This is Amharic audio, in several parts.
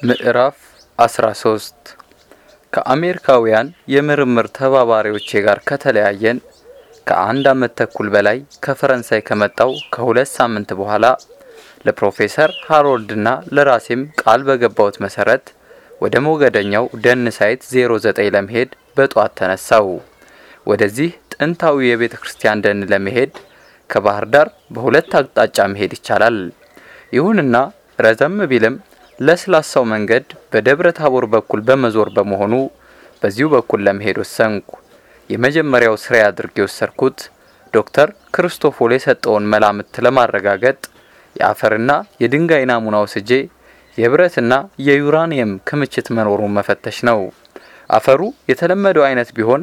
ምዕራፍ 13 ከአሜሪካውያን የምርምር ተባባሪዎቼ ጋር ከተለያየን ከአንድ ዓመት ተኩል በላይ ከፈረንሳይ ከመጣው ከሁለት ሳምንት በኋላ ለፕሮፌሰር ሃሮልድና ለራሴም ቃል በገባሁት መሰረት ወደ ሞገደኛው ደን site 09 ለመሄድ በጠዋት ተነሳው። ወደዚህ ጥንታዊ የቤተ ክርስቲያን ደን ለመሄድ ከባህር ዳር በሁለት አቅጣጫ መሄድ ይቻላል። ይሁንና ረዘም ቢልም ለስላሳው መንገድ በደብረ ታቦር በኩል በመዞር በመሆኑ በዚሁ በኩል ለመሄድ ወሰንኩ። የመጀመሪያው ስራ አድርጌ የወሰድኩት ዶክተር ክርስቶፎል የሰጠውን መላምት ለማረጋገጥ የአፈርና የድንጋይ ናሙና ወስጄ የብረትና የዩራኒየም ክምችት መኖሩን መፈተሽ ነው። አፈሩ የተለመደው አይነት ቢሆን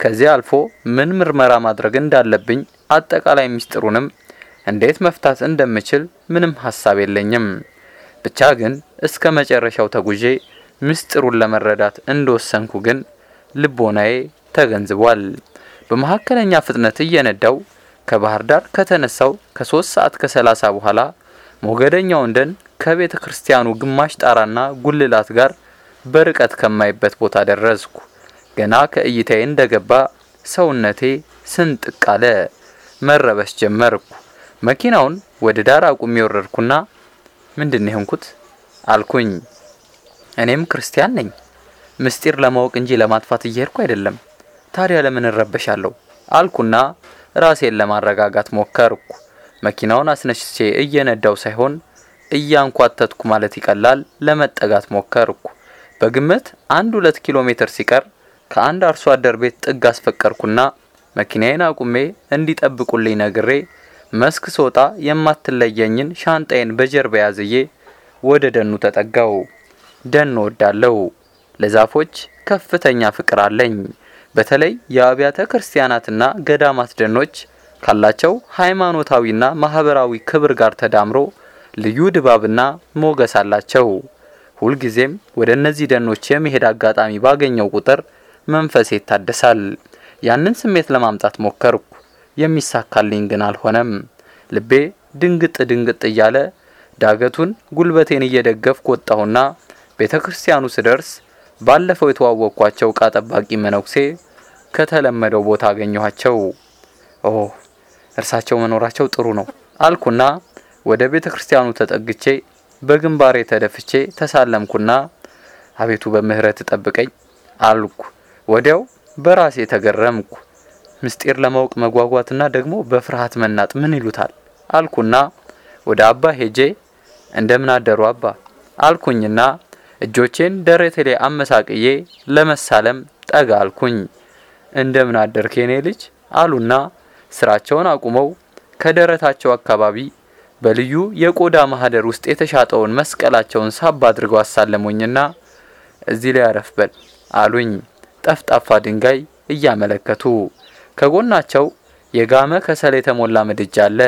ከዚያ አልፎ ምን ምርመራ ማድረግ እንዳለብኝ አጠቃላይ ምስጢሩንም እንዴት መፍታት እንደምችል ምንም ሀሳብ የለኝም። ብቻ ግን እስከ መጨረሻው ተጉዤ ምስጢሩን ለመረዳት እንደወሰንኩ ግን ልቦናዬ ተገንዝቧል። በመካከለኛ ፍጥነት እየነዳው ከባህር ዳር ከተነሳው ከሶስት ሰዓት ከሰላሳ በኋላ ሞገደኛውን ደን ከቤተ ክርስቲያኑ ግማሽ ጣራና ጉልላት ጋር በርቀት ከማይበት ቦታ ደረስኩ። ገና ከእይታዬ እንደገባ ሰውነቴ ስንጥቅ አለ። መረበሽ ጀመርኩ። መኪናውን ወደ ዳር አቁሜ ወረድኩና ምንድን ነው የሆንኩት አልኩኝ። እኔም ክርስቲያን ነኝ። ምስጢር ለማወቅ እንጂ ለማጥፋት እየሄድኩ አይደለም። ታዲያ ለምን እረበሻለሁ አልኩና ራሴን ለማረጋጋት ሞከርኩ። መኪናውን አስነስቼ እየነዳው ሳይሆን እያንኳተትኩ ማለት ይቀላል ለመጠጋት ሞከርኩ። በግምት አንድ ሁለት ኪሎ ሜትር ሲቀር ከአንድ አርሶ አደር ቤት ጥግ አስፈቀርኩና መኪናዬን አቁሜ እንዲጠብቁልኝ ነግሬ መስክ ስወጣ የማትለየኝን ሻንጣዬን በጀርባ ያዝዬ ወደ ደኑ ተጠጋው። ደን እወዳለሁ። ለዛፎች ከፍተኛ ፍቅር አለኝ። በተለይ የአብያተ ክርስቲያናትና ገዳማት ደኖች ካላቸው ሃይማኖታዊና ማህበራዊ ክብር ጋር ተዳምሮ ልዩ ድባብና ሞገስ አላቸው። ሁልጊዜም ወደ እነዚህ ደኖች የመሄድ አጋጣሚ ባገኘው ቁጥር መንፈሴ ይታደሳል። ያንን ስሜት ለማምጣት ሞከርኩ። የሚሳካልኝ ግን አልሆነም። ልቤ ድንግጥ ድንግጥ እያለ ዳገቱን ጉልበቴን እየደገፍኩ ወጣሁና ቤተ ክርስቲያኑ ስደርስ ባለፈው የተዋወቅኳቸው ዕቃ ጠባቂ መነኩሴ ከተለመደው ቦታ አገኘኋቸው። ኦ እርሳቸው መኖራቸው ጥሩ ነው አልኩና ወደ ቤተ ክርስቲያኑ ተጠግቼ በግንባሬ ተደፍቼ ተሳለምኩና አቤቱ በምህረት ጠብቀኝ አልኩ። ወዲያው በራሴ ተገረምኩ። ምስጢር ለማወቅ መጓጓትና ደግሞ በፍርሃት መናጥ ምን ይሉታል አልኩና ወደ አባ ሄጄ እንደምን አደሩ አባ አልኩኝና እጆቼን ደረቴ ላይ አመሳቅዬ ለመሳለም ጠጋ አልኩኝ። እንደምን አደርክ የኔ ልጅ አሉና ስራቸውን አቁመው ከደረታቸው አካባቢ በልዩ የቆዳ ማህደር ውስጥ የተሻጠውን መስቀላቸውን ሳብ አድርገው አሳለሙኝና እዚህ ላይ አረፍ አሉኝ። ጠፍጣፋ ድንጋይ እያመለከቱ ከጎናቸው የጋመ ከሰል የተሞላ ምድጃ አለ።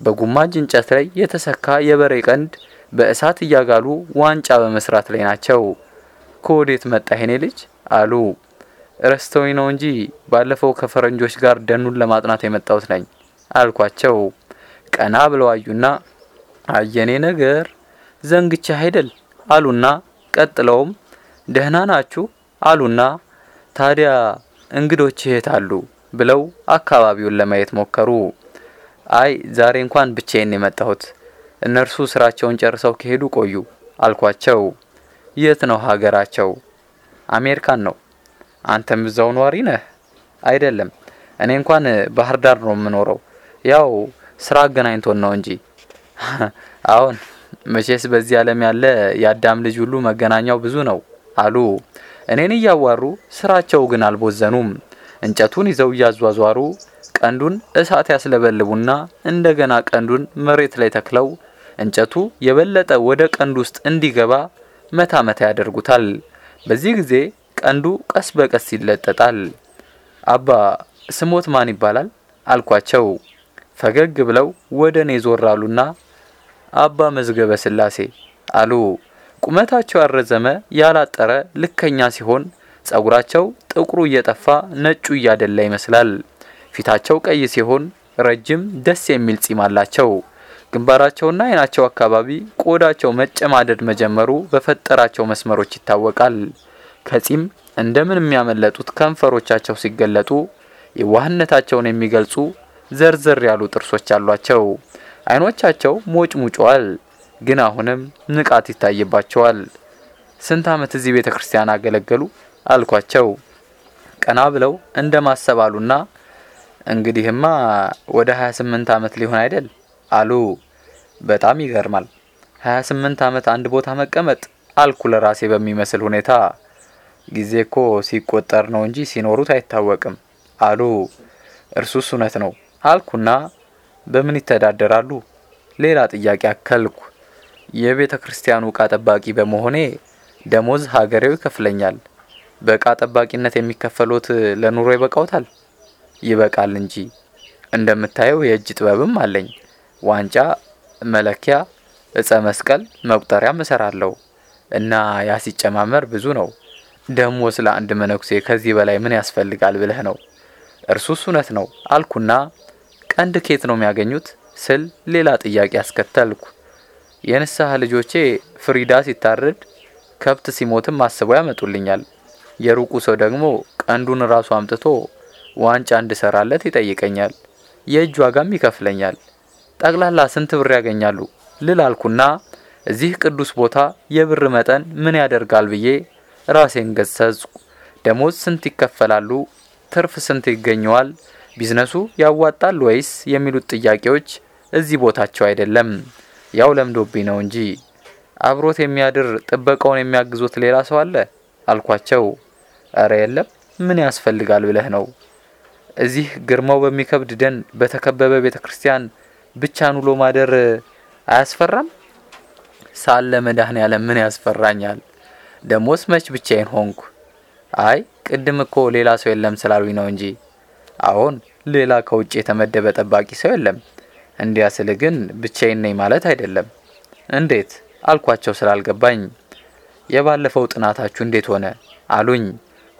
በጉማጅ እንጨት ላይ የተሰካ የበሬ ቀንድ በእሳት እያጋሉ ዋንጫ በመስራት ላይ ናቸው። ከወዴት መጣ የኔ ልጅ አሉ። ረስተውኝ ነው እንጂ ባለፈው ከፈረንጆች ጋር ደኑን ለማጥናት የመጣሁት ነኝ አልኳቸው። ቀና ብለው አዩና አየኔ ነገር ዘንግቻ አይደል አሉና ቀጥለውም ደህና ናችሁ አሉና ታዲያ እንግዶች አሉ ብለው አካባቢውን ለማየት ሞከሩ። አይ ዛሬ እንኳን ብቻዬን የመጣሁት እነርሱ ስራቸውን ጨርሰው ከሄዱ ቆዩ አልኳቸው። የት ነው ሀገራቸው? አሜሪካን ነው። አንተም እዛው ነዋሪ ነህ? አይደለም፣ እኔ እንኳን ባህር ዳር ነው የምኖረው። ያው ስራ አገናኝቶን ነው እንጂ። አሁን መቼስ በዚህ ዓለም ያለ የአዳም ልጅ ሁሉ መገናኛው ብዙ ነው አሉ። እኔን እያዋሩ ስራቸው ግን አልቦዘኑም። እንጨቱን ይዘው እያዟዟሩ ቀንዱን እሳት ያስለበልቡና እንደገና ቀንዱን መሬት ላይ ተክለው እንጨቱ የበለጠ ወደ ቀንዱ ውስጥ እንዲገባ መታ መታ ያደርጉታል። በዚህ ጊዜ ቀንዱ ቀስ በቀስ ይለጠጣል። አባ ስሞት ማን ይባላል አልኳቸው። ፈገግ ብለው ወደ እኔ ዞር አሉና አባ መዝገበ ስላሴ አሉ። ቁመታቸው ያረዘመ ያላጠረ ልከኛ ሲሆን ጸጉራቸው ጥቁሩ እየጠፋ ነጩ እያደላ ይመስላል። ፊታቸው ቀይ ሲሆን ረጅም ደስ የሚል ጺም አላቸው። ግንባራቸውና አይናቸው አካባቢ ቆዳቸው መጨማደድ መጀመሩ በፈጠራቸው መስመሮች ይታወቃል። ከጺም እንደምን የሚያመለጡት ከንፈሮቻቸው ሲገለጡ የዋህነታቸውን የሚገልጹ ዘርዘር ያሉ ጥርሶች አሏቸው። አይኖቻቸው ሞጭ ሙጨዋል፣ ግን አሁንም ንቃት ይታይባቸዋል። ስንት ዓመት እዚህ ቤተ ክርስቲያን አገለገሉ አልኳቸው። ቀና ብለው እንደ ማሰባሉና እንግዲህማ ወደ 28 ዓመት ሊሆን አይደል አሉ። በጣም ይገርማል። 28 ዓመት አንድ ቦታ መቀመጥ አልኩ ለራሴ በሚመስል ሁኔታ። ጊዜ እኮ ሲቆጠር ነው እንጂ ሲኖሩት አይታወቅም አሉ። እርሱስ እውነት ነው አልኩና በምን ይተዳደራሉ? ሌላ ጥያቄ አከልኩ። የቤተ ክርስቲያኑ ዕቃ ጠባቂ በመሆኔ ደሞዝ ሀገሬው ይከፍለኛል። በዕቃ ጠባቂነት የሚከፈሉት ለኑሮ ይበቃውታል? ይበቃል እንጂ እንደምታየው የእጅ ጥበብም አለኝ። ዋንጫ፣ መለኪያ፣ እጸ መስቀል፣ መቁጠሪያም እሰራለሁ እና ያ ሲጨማመር ብዙ ነው። ደሞዝ ለአንድ መነኩሴ ከዚህ በላይ ምን ያስፈልጋል ብለህ ነው? እርሱስ እውነት ነው አልኩና ቀንድ ኬት ነው የሚያገኙት ስል ሌላ ጥያቄ አስከተልኩ። የንስሐ ልጆቼ ፍሪዳ ሲታረድ ከብት ሲሞትም አስበው ያመጡልኛል። የሩቁ ሰው ደግሞ ቀንዱን ራሱ አምጥቶ ዋንጫ እንድሰራለት ይጠይቀኛል። የእጅ ዋጋም ይከፍለኛል። ጠቅላላ ስንት ብር ያገኛሉ ልል አልኩና እዚህ ቅዱስ ቦታ የብር መጠን ምን ያደርጋል ብዬ ራሴን ገሰጽኩ። ደሞዝ ስንት ይከፈላሉ? ትርፍ ስንት ይገኘዋል? ቢዝነሱ ያዋጣል ወይስ የሚሉት ጥያቄዎች እዚህ ቦታቸው አይደለም። ያው ለምዶብኝ ነው እንጂ አብሮት የሚያድር ጥበቃውን የሚያግዞት ሌላ ሰው አለ አልኳቸው። እረ የለም፣ ምን ያስፈልጋል ብለህ ነው? እዚህ ግርማው በሚከብድ ደን በተከበበ ቤተ ክርስቲያን ብቻን ውሎ ማደር አያስፈራም? ሳለ መድኃኔ ዓለም ምን ያስፈራኛል? ደሞስ መች ብቻዬን ሆንኩ? አይ ቅድም እኮ ሌላ ሰው የለም ስላሉኝ ነው እንጂ። አዎን ሌላ ከውጭ የተመደበ ጠባቂ ሰው የለም። እንዲያ ስል ግን ብቻዬን ነኝ ማለት አይደለም። እንዴት አልኳቸው ስላልገባኝ። የባለፈው ጥናታችሁ እንዴት ሆነ አሉኝ።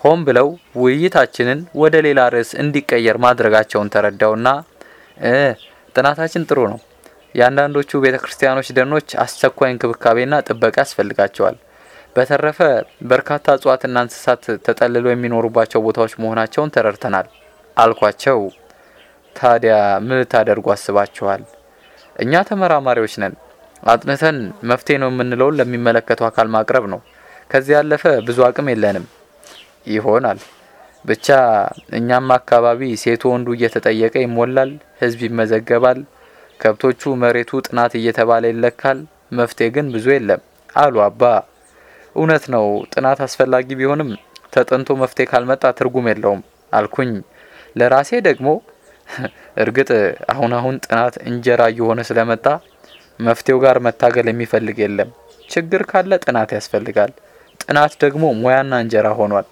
ሆን ብለው ውይይታችንን ወደ ሌላ ርዕስ እንዲቀየር ማድረጋቸውን ተረዳውና እ ጥናታችን ጥሩ ነው። የአንዳንዶቹ ቤተ ክርስቲያኖች ደኖች አስቸኳይ እንክብካቤና ጥበቃ ያስፈልጋቸዋል። በተረፈ በርካታ እጽዋትና እንስሳት ተጠልለው የሚኖሩባቸው ቦታዎች መሆናቸውን ተረድተናል አልኳቸው። ታዲያ ምን ልታደርጉ አስባችኋል? እኛ ተመራማሪዎች ነን። አጥንተን መፍትሄ ነው የምንለውን ለሚመለከተው አካል ማቅረብ ነው። ከዚህ ያለፈ ብዙ አቅም የለንም። ይሆናል ብቻ እኛም አካባቢ ሴቱ ወንዱ እየተጠየቀ ይሞላል፣ ህዝብ ይመዘገባል፣ ከብቶቹ መሬቱ ጥናት እየተባለ ይለካል። መፍትሄ ግን ብዙ የለም አሉ አባ። እውነት ነው ጥናት አስፈላጊ ቢሆንም ተጠንቶ መፍትሄ ካልመጣ ትርጉም የለውም አልኩኝ። ለራሴ ደግሞ እርግጥ አሁን አሁን ጥናት እንጀራ እየሆነ ስለመጣ መፍትሄው ጋር መታገል የሚፈልግ የለም። ችግር ካለ ጥናት ያስፈልጋል። ጥናት ደግሞ ሙያና እንጀራ ሆኗል።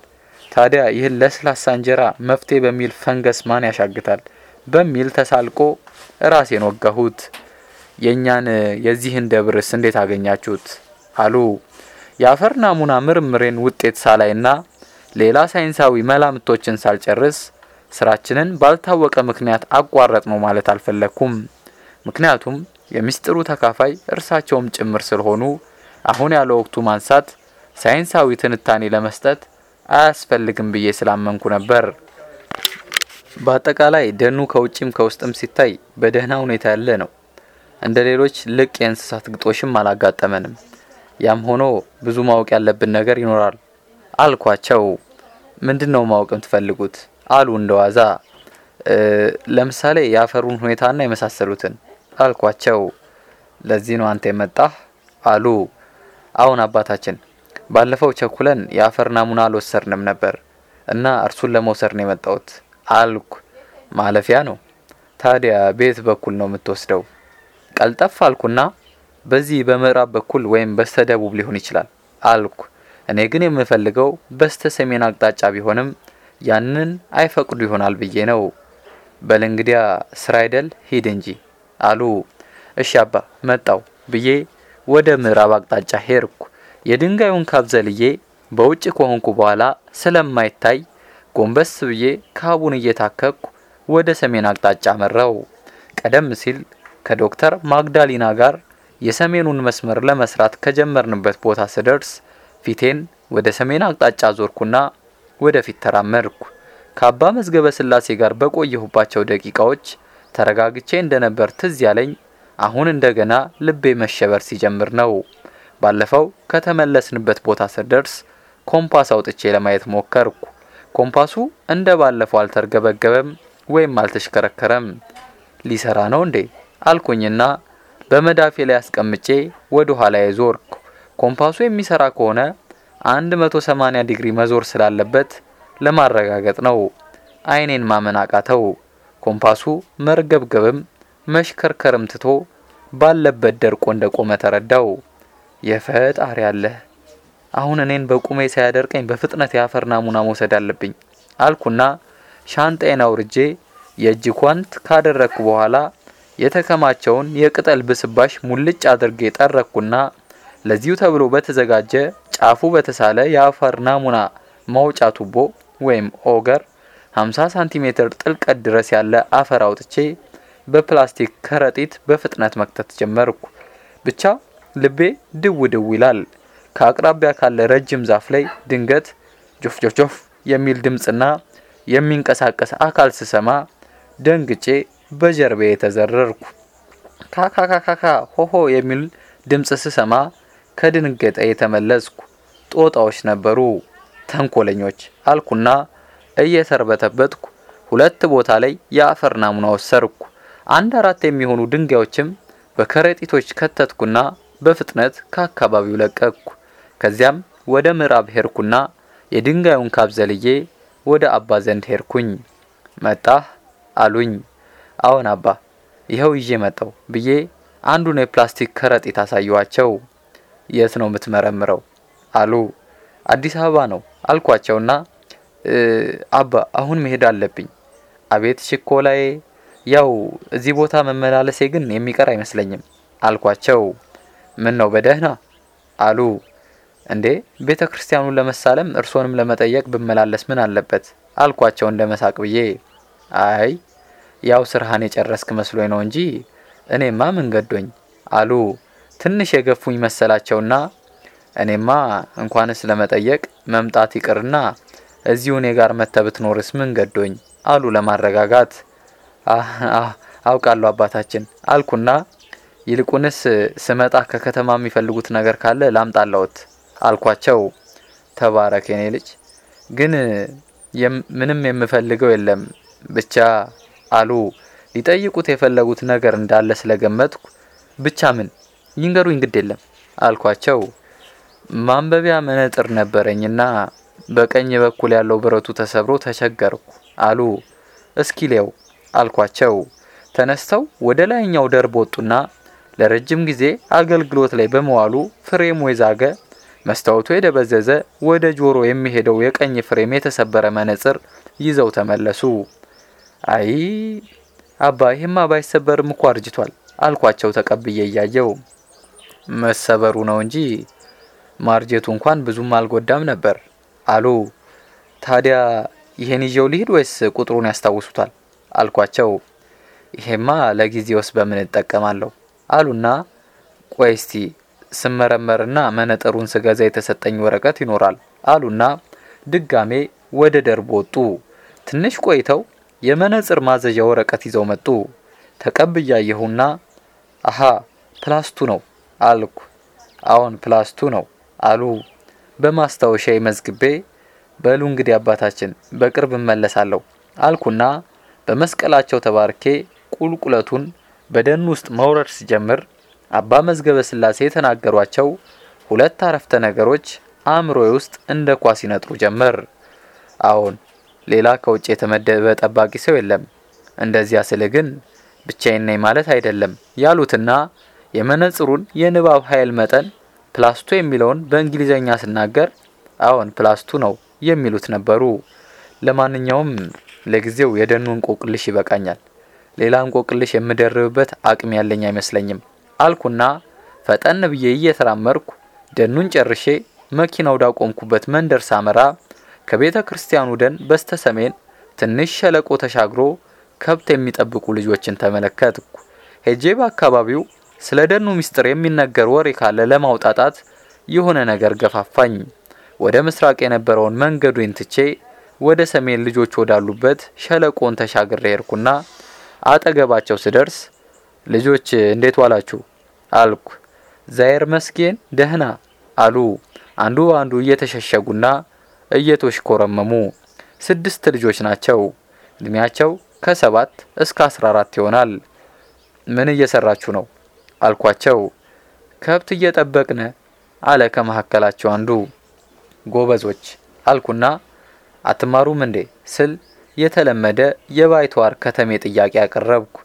ታዲያ ይህን ለስላሳ እንጀራ መፍትሄ በሚል ፈንገስ ማን ያሻግታል በሚል ተሳልቆ ራሴን ወጋሁት። የእኛን የዚህን ደብርስ እንዴት አገኛችሁት አሉ። የአፈር ናሙና ምርምሬን ውጤት ሳላይና ሌላ ሳይንሳዊ መላምቶችን ሳልጨርስ ስራችንን ባልታወቀ ምክንያት አቋረጥ ነው ማለት አልፈለግኩም። ምክንያቱም የሚስጥሩ ተካፋይ እርሳቸውም ጭምር ስለሆኑ አሁን ያለ ወቅቱ ማንሳት ሳይንሳዊ ትንታኔ ለመስጠት አያስፈልግም ብዬ ስላመንኩ ነበር። በአጠቃላይ ደኑ ከውጭም ከውስጥም ሲታይ በደህና ሁኔታ ያለ ነው። እንደ ሌሎች ልቅ የእንስሳት ግጦሽም አላጋጠመንም። ያም ሆኖ ብዙ ማወቅ ያለብን ነገር ይኖራል አልኳቸው። ምንድን ነው ማወቅ የምትፈልጉት አሉ እንደዋዛ። ለምሳሌ የአፈሩን ሁኔታና የመሳሰሉትን አልኳቸው። ለዚህ ነው አንተ የመጣህ አሉ። አሁን አባታችን ባለፈው ቸኩለን የአፈር ናሙና አልወሰድንም ነበር እና እርሱን ለመውሰድ ነው የመጣሁት አልኩ። ማለፊያ ነው ታዲያ ቤት በኩል ነው የምትወስደው? ቀልጠፍ አልኩና በዚህ በምዕራብ በኩል ወይም በስተ ደቡብ ሊሆን ይችላል አልኩ። እኔ ግን የምፈልገው በስተ ሰሜን አቅጣጫ ቢሆንም ያንን አይፈቅዱ ይሆናል ብዬ ነው። በል እንግዲያ ስራ አይደል ሂድ እንጂ አሉ። እሺ አባ መጣው ብዬ ወደ ምዕራብ አቅጣጫ ሄድኩ። የድንጋዩን ካብ ዘልዬ በውጭ ከሆንኩ በኋላ ስለማይታይ ጎንበስ ብዬ ካቡን እየታከኩ ወደ ሰሜን አቅጣጫ መራው። ቀደም ሲል ከዶክተር ማግዳሊና ጋር የሰሜኑን መስመር ለመስራት ከጀመርንበት ቦታ ስደርስ ፊቴን ወደ ሰሜን አቅጣጫ ዞርኩና ወደፊት ተራመድኩ። ከአባ መዝገበ ስላሴ ጋር በቆየሁባቸው ደቂቃዎች ተረጋግቼ እንደነበር ትዝ ያለኝ አሁን እንደገና ልቤ መሸበር ሲጀምር ነው። ባለፈው ከተመለስንበት ቦታ ስደርስ ኮምፓስ አውጥቼ ለማየት ሞከርኩ። ኮምፓሱ እንደ ባለፈው አልተርገበገበም ወይም አልተሽከረከረም። ሊሰራ ነው እንዴ አልኩኝና በመዳፌ ላይ አስቀምጬ ወደ ኋላ የዞርኩ። ኮምፓሱ የሚሰራ ከሆነ 180 ዲግሪ መዞር ስላለበት ለማረጋገጥ ነው። አይኔን ማመን አቃተው። ኮምፓሱ መርገብገብም መሽከርከርም ትቶ ባለበት ደርቆ እንደቆመ ተረዳው። የፈጣሪ ያለ። አሁን እኔን በቁሜ ሳያደርቀኝ በፍጥነት የአፈር ናሙና መውሰድ አለብኝ አልኩና ሻንጣዬን አውርጄ የእጅ ጓንት ካደረግኩ በኋላ የተከማቸውን የቅጠል ብስባሽ ሙልጭ አድርጌ ጠረኩና ለዚሁ ተብሎ በተዘጋጀ ጫፉ በተሳለ የአፈር ናሙና ማውጫ ቱቦ ወይም ኦገር 50 ሳንቲሜትር ጥልቀት ድረስ ያለ አፈር አውጥቼ በፕላስቲክ ከረጢት በፍጥነት መክተት ጀመርኩ። ብቻ ልቤ ድው ድው ይላል። ከአቅራቢያ ካለ ረጅም ዛፍ ላይ ድንገት ጆፍ ጆፍ የሚል ድምፅና የሚንቀሳቀስ አካል ስሰማ ደንግጬ በጀርቤ የተዘረርኩ። ካካካካካ ሆሆ የሚል ድምፅ ስሰማ ከድንገጤ የተመለስኩ። ጦጣዎች ነበሩ፣ ተንኮለኞች አልኩና እየተርበተበትኩ ሁለት ቦታ ላይ የአፈር ናሙና ወሰርኩ። አንድ አራት የሚሆኑ ድንጋዮችም በከረጢቶች ከተትኩና በፍጥነት ከአካባቢው ለቀቅኩ። ከዚያም ወደ ምዕራብ ሄድኩና የድንጋዩን ካብ ዘልዬ ወደ አባ ዘንድ ሄድኩኝ። መጣህ አሉኝ። አዎን አባ፣ ይኸው ይዤ መጣው ብዬ አንዱን የፕላስቲክ ከረጢት አሳየኋቸው። የት ነው የምትመረምረው አሉ። አዲስ አበባ ነው አልኳቸውና አባ አሁን መሄድ አለብኝ። አቤት ችኮላዬ! ያው እዚህ ቦታ መመላለሴ ግን የሚቀር አይመስለኝም አልኳቸው። ምን ነው በደህና አሉ። እንዴ ቤተ ክርስቲያኑን ለመሳለም እርሶንም ለመጠየቅ ብመላለስ ምን አለበት አልኳቸው እንደ መሳቅ ብዬ። አይ ያው ስራህን የጨረስክ መስሎኝ ነው እንጂ እኔማ ምን ገዶኝ አሉ። ትንሽ የገፉኝ መሰላቸውና እኔማ እንኳንስ ለመጠየቅ መምጣት ይቅርና እዚሁ እኔ ጋር መተህ ብትኖርስ ምን ገዶኝ አሉ ለማረጋጋት። አውቃለሁ አባታችን አልኩና ይልቁንስ ስመጣ ከከተማ የሚፈልጉት ነገር ካለ ላምጣላዎት አልኳቸው። ተባረክ የኔ ልጅ፣ ግን ምንም የምፈልገው የለም ብቻ አሉ። ሊጠይቁት የፈለጉት ነገር እንዳለ ስለገመትኩ ብቻ ምን ይንገሩኝ፣ ግድ የለም አልኳቸው። ማንበቢያ መነጥር ነበረኝና በቀኝ በኩል ያለው ብረቱ ተሰብሮ ተቸገርኩ አሉ። እስኪ ሊያው አልኳቸው። ተነስተው ወደ ላይኛው ደርብ ወጡና ለረጅም ጊዜ አገልግሎት ላይ በመዋሉ ፍሬሙ የዛገ መስታወቱ የደበዘዘ ወደ ጆሮ የሚሄደው የቀኝ ፍሬም የተሰበረ መነጽር ይዘው ተመለሱ። አይ አባ ይሄማ ባይሰበርም እኮ አርጅቷል አልኳቸው ተቀብዬ እያየው። መሰበሩ ነው እንጂ ማርጀቱ እንኳን ብዙም አልጎዳም ነበር አሉ። ታዲያ ይሄን ይዤው ልሂድ ወይስ ቁጥሩን ያስታውሱታል አልኳቸው። ይሄማ ለጊዜውስ በምን እጠቀማለሁ አሉና ቆይ እስቲ ስመረመርና መነጠሩን ስገዛ የተሰጠኝ ወረቀት ይኖራል አሉና ድጋሜ ወደ ደርብ ወጡ። ትንሽ ቆይተው የመነጽር ማዘዣ ወረቀት ይዘው መጡ። ተቀብያየሁና አሃ ፕላስቱ ነው አልኩ። አዎን ፕላስቱ ነው አሉ። በማስታወሻ መዝግቤ በሉ እንግዲህ አባታችን በቅርብ እመለሳለሁ አልኩና በመስቀላቸው ተባርኬ ቁልቁለቱን በደን ውስጥ መውረድ ሲጀምር አባ መዝገበ ስላሴ የተናገሯቸው ሁለት አረፍተ ነገሮች አእምሮዬ ውስጥ እንደ ኳስ ይነጥሩ ጀመር። አዎን ሌላ ከውጭ የተመደበ ጠባቂ ሰው የለም። እንደዚያ ስል ግን ብቻዬን ነኝ ማለት አይደለም ያሉትና የመነጽሩን የንባብ ኃይል መጠን ፕላስቱ የሚለውን በእንግሊዘኛ ስናገር አዎን ፕላስቱ ነው የሚሉት ነበሩ። ለማንኛውም ለጊዜው የደኑ እንቆቅልሽ ይበቃኛል። ሌላ እንቆቅልሽ የምደርብበት አቅም ያለኝ አይመስለኝም አልኩና ፈጠን ብዬ እየተራመርኩ ደኑን ጨርሼ መኪናው ዳቆምኩበት መንደር ሳመራ ከቤተ ክርስቲያኑ ደን በስተ ሰሜን ትንሽ ሸለቆ ተሻግሮ ከብት የሚጠብቁ ልጆችን ተመለከትኩ። ሄጄ በአካባቢው ስለ ደኑ ምስጢር የሚነገር ወሬ ካለ ለማውጣጣት የሆነ ነገር ገፋፋኝ። ወደ ምስራቅ የነበረውን መንገዱን ትቼ ወደ ሰሜን ልጆች ወዳሉበት ሸለቆን ተሻግሬ ሄድኩና አጠገባቸው ስደርስ ልጆች እንዴት ዋላችሁ አልኩ። ዛየር መስጌን ደህና አሉ። አንዱ አንዱ እየተሸሸጉና እየተሽኮረመሙ ስድስት ልጆች ናቸው። እድሜያቸው ከሰባት እስከ አስራ አራት ይሆናል። ምን እየሰራችሁ ነው አልኳቸው። ከብት እየጠበቅነ አለ ከመካከላቸው አንዱ። ጎበዞች አልኩና አትማሩም እንዴ ስል የተለመደ የባይተዋር ከተሜ ጥያቄ አቀረብኩ።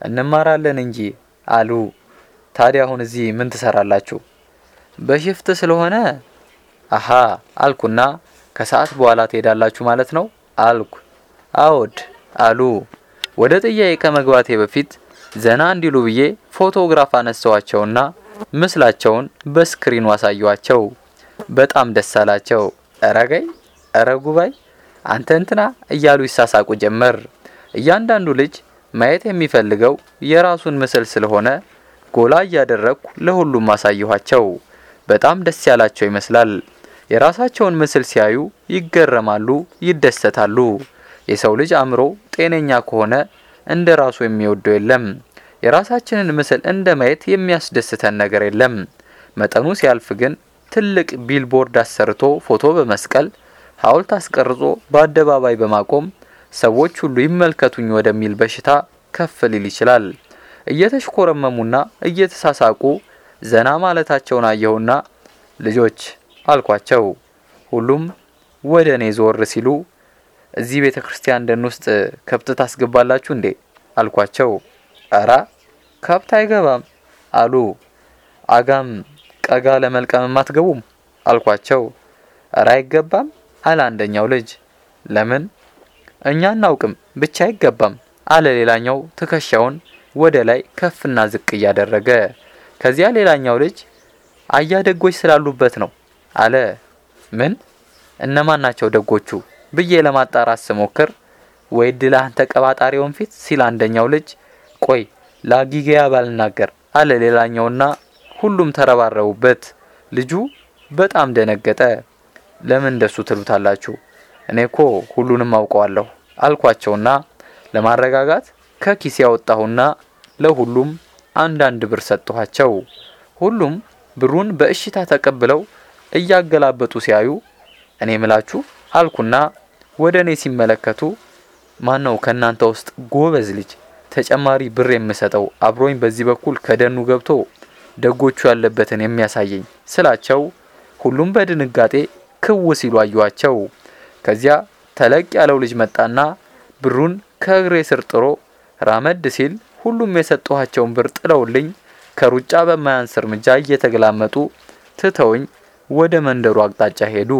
እንማራለን እንጂ አሉ። ታዲያ አሁን እዚህ ምን ትሰራላችሁ? በ shift ስለሆነ አሃ አልኩና ከሰዓት በኋላ ትሄዳላችሁ ማለት ነው አልኩ። አዎ አሉ። ወደ ጥያቄ ከመግባቴ በፊት ዘና እንዲሉ ብዬ ፎቶግራፍ አነሳዋቸውና ምስላቸውን በ screen ኡ አሳየዋቸው። በጣም ደስ አላቸው። እረገይ እረ ጉባይ አንተ እንትና እያሉ ይሳሳቁ ጀመር። እያንዳንዱ ልጅ ማየት የሚፈልገው የራሱን ምስል ስለሆነ ጎላ እያደረግኩ ለሁሉም አሳየኋቸው። በጣም ደስ ያላቸው ይመስላል። የራሳቸውን ምስል ሲያዩ ይገረማሉ፣ ይደሰታሉ። የሰው ልጅ አእምሮ ጤነኛ ከሆነ እንደ ራሱ የሚወደው የለም። የራሳችንን ምስል እንደ ማየት የሚያስደስተን ነገር የለም። መጠኑ ሲያልፍ ግን ትልቅ ቢልቦርድ አሰርቶ ፎቶ በመስቀል ሐውልት አስቀርጾ በአደባባይ በማቆም ሰዎች ሁሉ ይመልከቱኝ ወደሚል በሽታ ከፍ ሊል ይችላል። እየተሽኮረመሙና እየተሳሳቁ ዘና ማለታቸውን አየሁና ልጆች አልኳቸው። ሁሉም ወደ እኔ ዞር ሲሉ እዚህ ቤተ ክርስቲያን ደን ውስጥ ከብት ታስገባላችሁ እንዴ አልኳቸው። እራ ከብት አይገባም አሉ። አጋም ቀጋ ለመልቀምም አትገቡም አልኳቸው። እራ አይገባም አለ አንደኛው ልጅ። ለምን እኛ አናውቅም ብቻ አይገባም አለ ሌላኛው ትከሻውን ወደ ላይ ከፍና ዝቅ እያደረገ። ከዚያ ሌላኛው ልጅ አያ ደጎች ስላሉበት ነው አለ። ምን እነማን ናቸው ደጎቹ ብዬ ለማጣራት ስሞክር ወይ ድል አንተ ቀባጣሪ ወንፊት ሲል አንደኛው ልጅ ቆይ ለአጊጌያ ባልናገር አለ ሌላኛውና ሁሉም ተረባረቡበት። ልጁ በጣም ደነገጠ። ለምን እንደሱ ትሉታላችሁ? እኔ እኮ ሁሉንም አውቀዋለሁ አልኳቸውና ለማረጋጋት ከኪስ ያወጣሁና ለሁሉም አንዳንድ ብር ሰጥኋቸው። ሁሉም ብሩን በእሽታ ተቀብለው እያገላበጡ ሲያዩ እኔ ምላችሁ አልኩና ወደ እኔ ሲመለከቱ ማን ነው ከእናንተ ውስጥ ጎበዝ ልጅ ተጨማሪ ብር የምሰጠው አብሮኝ በዚህ በኩል ከደኑ ገብቶ ደጎቹ ያለበትን የሚያሳየኝ ስላቸው ሁሉም በድንጋጤ ክው ሲሉ አዩዋቸው። ከዚያ ተለቅ ያለው ልጅ መጣና ብሩን ከእግሬ ስር ጥሮ ራመድ ሲል ሁሉም የሰጠኋቸውን ብር ጥለውልኝ ከሩጫ በማያንስ እርምጃ እየተገላመጡ ትተውኝ ወደ መንደሩ አቅጣጫ ሄዱ።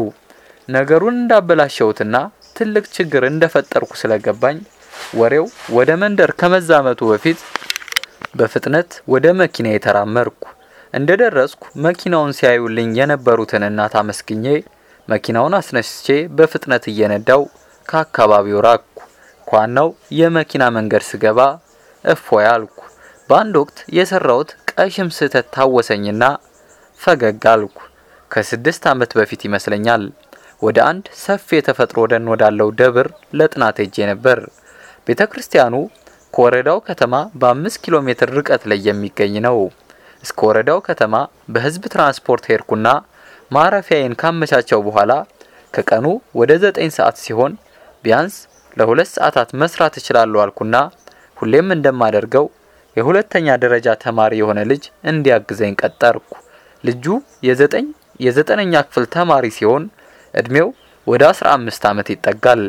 ነገሩን እንዳበላሸሁትና ትልቅ ችግር እንደፈጠርኩ ስለገባኝ ወሬው ወደ መንደር ከመዛመቱ በፊት በፍጥነት ወደ መኪና የተራመርኩ። እንደ ደረስኩ መኪናውን ሲያዩልኝ የነበሩትን እናት አመስግኜ መኪናውን አስነስቼ በፍጥነት እየነዳው ከአካባቢው ራቅኩ። ኳናው የመኪና መንገድ ስገባ እፎይ አልኩ። በአንድ ወቅት የሰራሁት ቀሽም ስህተት ታወሰኝና ፈገግ አልኩ። ከስድስት ዓመት በፊት ይመስለኛል ወደ አንድ ሰፊ የተፈጥሮ ደን ወዳለው ደብር ለጥናት ሄጄ ነበር። ቤተ ክርስቲያኑ ከወረዳው ከተማ በአምስት ኪሎ ሜትር ርቀት ላይ የሚገኝ ነው። እስከ ወረዳው ከተማ በህዝብ ትራንስፖርት ሄድኩና ማረፊያዬን ካመቻቸው በኋላ ከቀኑ ወደ ዘጠኝ ሰዓት ሲሆን ቢያንስ ለሁለት ሰዓታት መስራት እችላለሁ አልኩና ሁሌም እንደማደርገው የሁለተኛ ደረጃ ተማሪ የሆነ ልጅ እንዲያግዘኝ ቀጠርኩ። ልጁ የዘጠኝ የዘጠነኛ ክፍል ተማሪ ሲሆን እድሜው ወደ አስራ አምስት ዓመት ይጠጋል።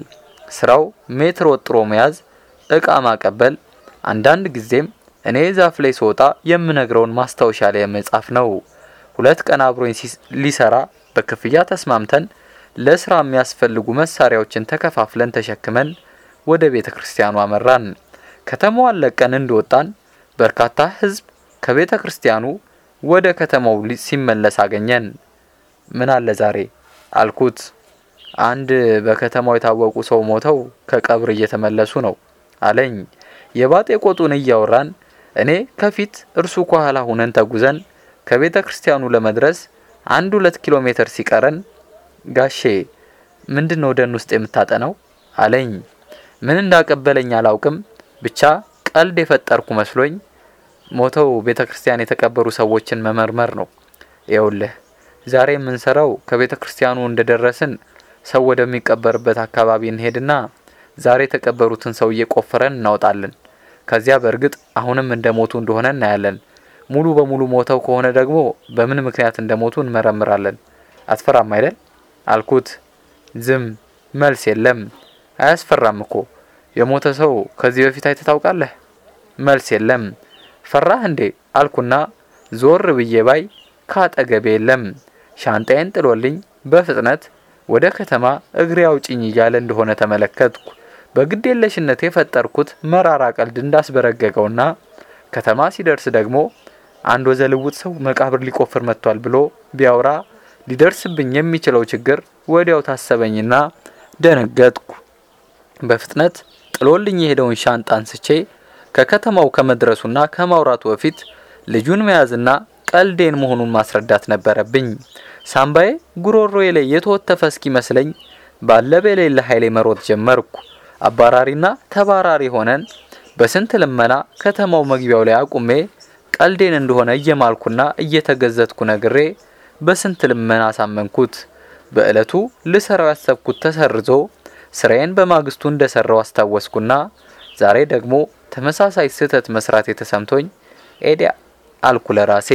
ስራው ሜትር ወጥሮ መያዝ፣ እቃ ማቀበል፣ አንዳንድ ጊዜም እኔ ዛፍ ላይ ስወጣ የምነግረውን ማስታወሻ ላይ መጻፍ ነው። ሁለት ቀን አብሮኝ ሊሰራ በክፍያ ተስማምተን ለስራ የሚያስፈልጉ መሳሪያዎችን ተከፋፍለን ተሸክመን ወደ ቤተ ክርስቲያኑ አመራን። ከተማዋን ለቀን እንደወጣን በርካታ ህዝብ ከቤተ ክርስቲያኑ ወደ ከተማው ሲመለስ አገኘን። ምን አለ ዛሬ አልኩት። አንድ በከተማው የታወቁ ሰው ሞተው ከቀብር እየተመለሱ ነው አለኝ። የባጤ ቆጡን እያወራን እኔ ከፊት እርሱ ከኋላ ሁነን ተጉዘን ከቤተ ክርስቲያኑ ለመድረስ አንድ ሁለት ኪሎ ሜትር ሲቀረን ጋሼ ምንድን ነው ደን ውስጥ የምታጠናው አለኝ። ምን እንዳቀበለኝ አላውቅም፣ ብቻ ቀልድ የፈጠርኩ መስሎኝ ሞተው ቤተ ክርስቲያን የተቀበሩ ሰዎችን መመርመር ነው። ይኸውልህ ዛሬ የምንሰራው ከቤተ ክርስቲያኑ እንደደረስን ሰው ወደሚቀበርበት አካባቢ እንሄድና ዛሬ የተቀበሩትን ሰው እየቆፈረን እናወጣለን። ከዚያ በእርግጥ አሁንም እንደ ሞቱ እንደሆነ እናያለን። ሙሉ በሙሉ ሞተው ከሆነ ደግሞ በምን ምክንያት እንደሞቱ እንመረምራለን። አትፈራም አይደል አልኩት። ዝም መልስ የለም። አያስፈራም እኮ የሞተ ሰው ከዚህ በፊት አይተህ ታውቃለህ? መልስ የለም። ፈራህ እንዴ አልኩና ዞር ብዬ ባይ ካጠገቤ የለም። ሻንጣዬን ጥሎልኝ በፍጥነት ወደ ከተማ እግሬ አውጭኝ እያለ እንደሆነ ተመለከትኩ። በግዴለሽነት የፈጠርኩት መራራ ቀልድ እንዳስበረገገውና ከተማ ሲደርስ ደግሞ አንድ ወዘልውጥ ሰው መቃብር ሊቆፍር መጥቷል ብሎ ቢያወራ ሊደርስብኝ የሚችለው ችግር ወዲያው ታሰበኝና ደነገጥኩ። በፍጥነት ጥሎልኝ የሄደውን ሻንጣ አንስቼ ከከተማው ከመድረሱና ከማውራቱ በፊት ልጁን መያዝና ቀልዴን መሆኑን ማስረዳት ነበረብኝ። ሳምባዬ ጉሮሮዬ ላይ የተወተፈ እስኪመስለኝ ባለ በሌለ ኃይሌ መሮጥ ጀመርኩ። አባራሪና ተባራሪ ሆነን በስንት ልመና ከተማው መግቢያው ላይ አቁሜ ቀልዴን እንደሆነ እየማልኩና እየተገዘትኩ ነግሬ በስንት ልመና አሳመንኩት። በዕለቱ ልሰራው ያሰብኩት ተሰርዞ ስራዬን በማግስቱ እንደሰራው አስታወስኩና ዛሬ ደግሞ ተመሳሳይ ስህተት መስራት የተሰምቶኝ ኤዲያ አልኩ ለራሴ።